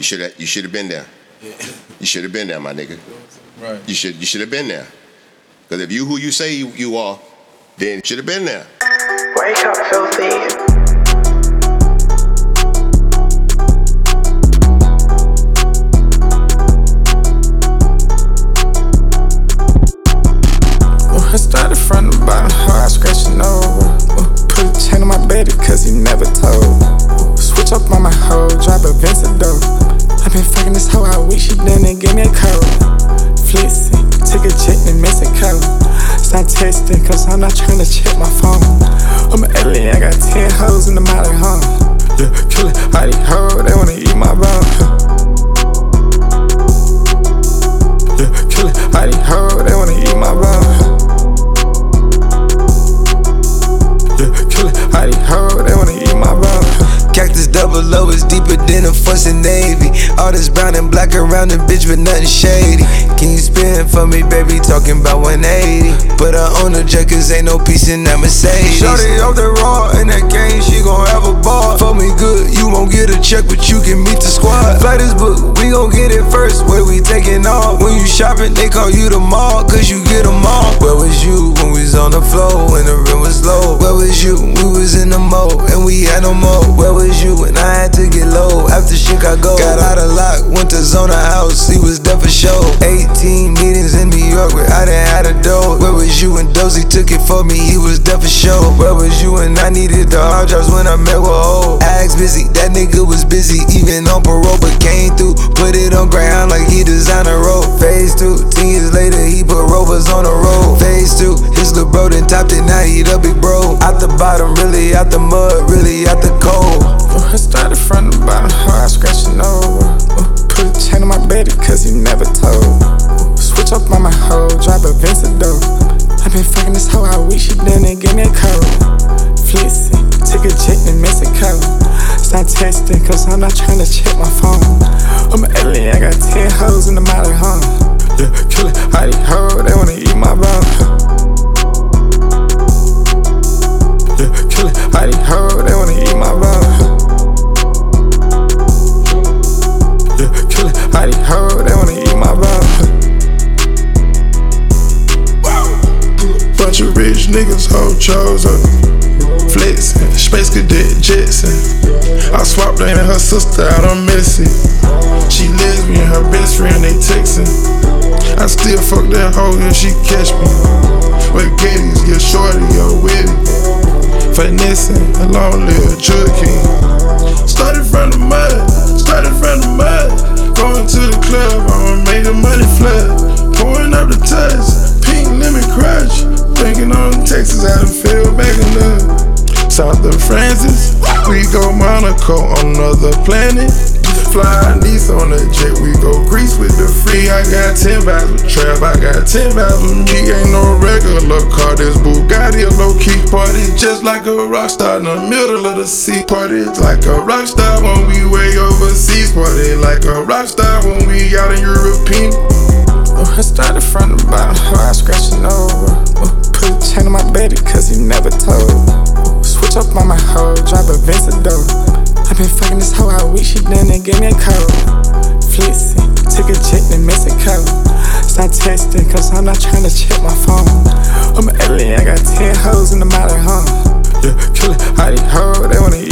You should have. You should have been there. You should have been there, my nigga. Right. You should. You should have been there. Because if you who you say you, you are, then you should have been there. Wake up, filthy. Stop texting, cause I'm not trying to check my phone. I'm an alien, I got 10 hoes in the molly home. Yeah, kill it, all these hoes, they wanna eat my bone. This brown and black around the bitch, but nothing shady. Can you spin for me, baby? Talking about 180. But I own the jet, cause ain't no peace in that Mercedes. Shorty off the raw in that game, she gon' have a ball. For me good, you won't get a check, but you can meet the squad. Flight is we gon' get it first. Where we taking off? When you shopping, they call you the mall, cause you get them all. Where was you when we was on the floor, when the rent was low? Where was you? We was in the mode, and we had no more. After Chicago? Got out of lock, went to Zona House, he was there for show. 18 meetings in New York where I done had a dough. Where was you when Dozy took it for me? He was there for show. Where was you when I needed the hard drives when I met with O? Ags busy, that nigga was busy, even on parole, but came through. Put it on ground like he designed a road. Phase two, 10 years later, he put rovers on the road. Phase two, little bro then topped it, now he the big bro. Out the bottom, really out the mud, really out the cold. I started from the bottom, hard scratching over. Put a chain on my baby, cause he never told. Switch up on my hoe, drop a Vencedor. i been fucking this hoe all week, she and give me a code. Flexing, took a jet to Mexico. Stop texting, cause I'm not trying to check my phone. I'm an alien, I got 10 hoes in the molly home. Yeah, kill it, these hoes, they wanna eat my bone. Niggas, hoe chose up. Flexin', space cadet Jetson. I swapped her and her sister out on Missy. She lesbian, her best friend, they textin'. I still fuck that hoe if she catch me. South of Francis, we go Monaco on another planet. Fly Nice on a jet, we go Greece with the free. I got 10 vibes with Trap, I got 10 vibes with me. Ain't no regular car, this Bugatti a low key party. Just like a rock star in the middle of the sea. Party like a rock star when we way overseas. Party like a rock star when we out in European. Gave me a code. Flexing, took a jet to Mexico. Stop texting, cause I'm not trying to check my phone. I'm an alien, I got 10 hoes in the molly home. Yeah, kill it, all these hoes, they wanna eat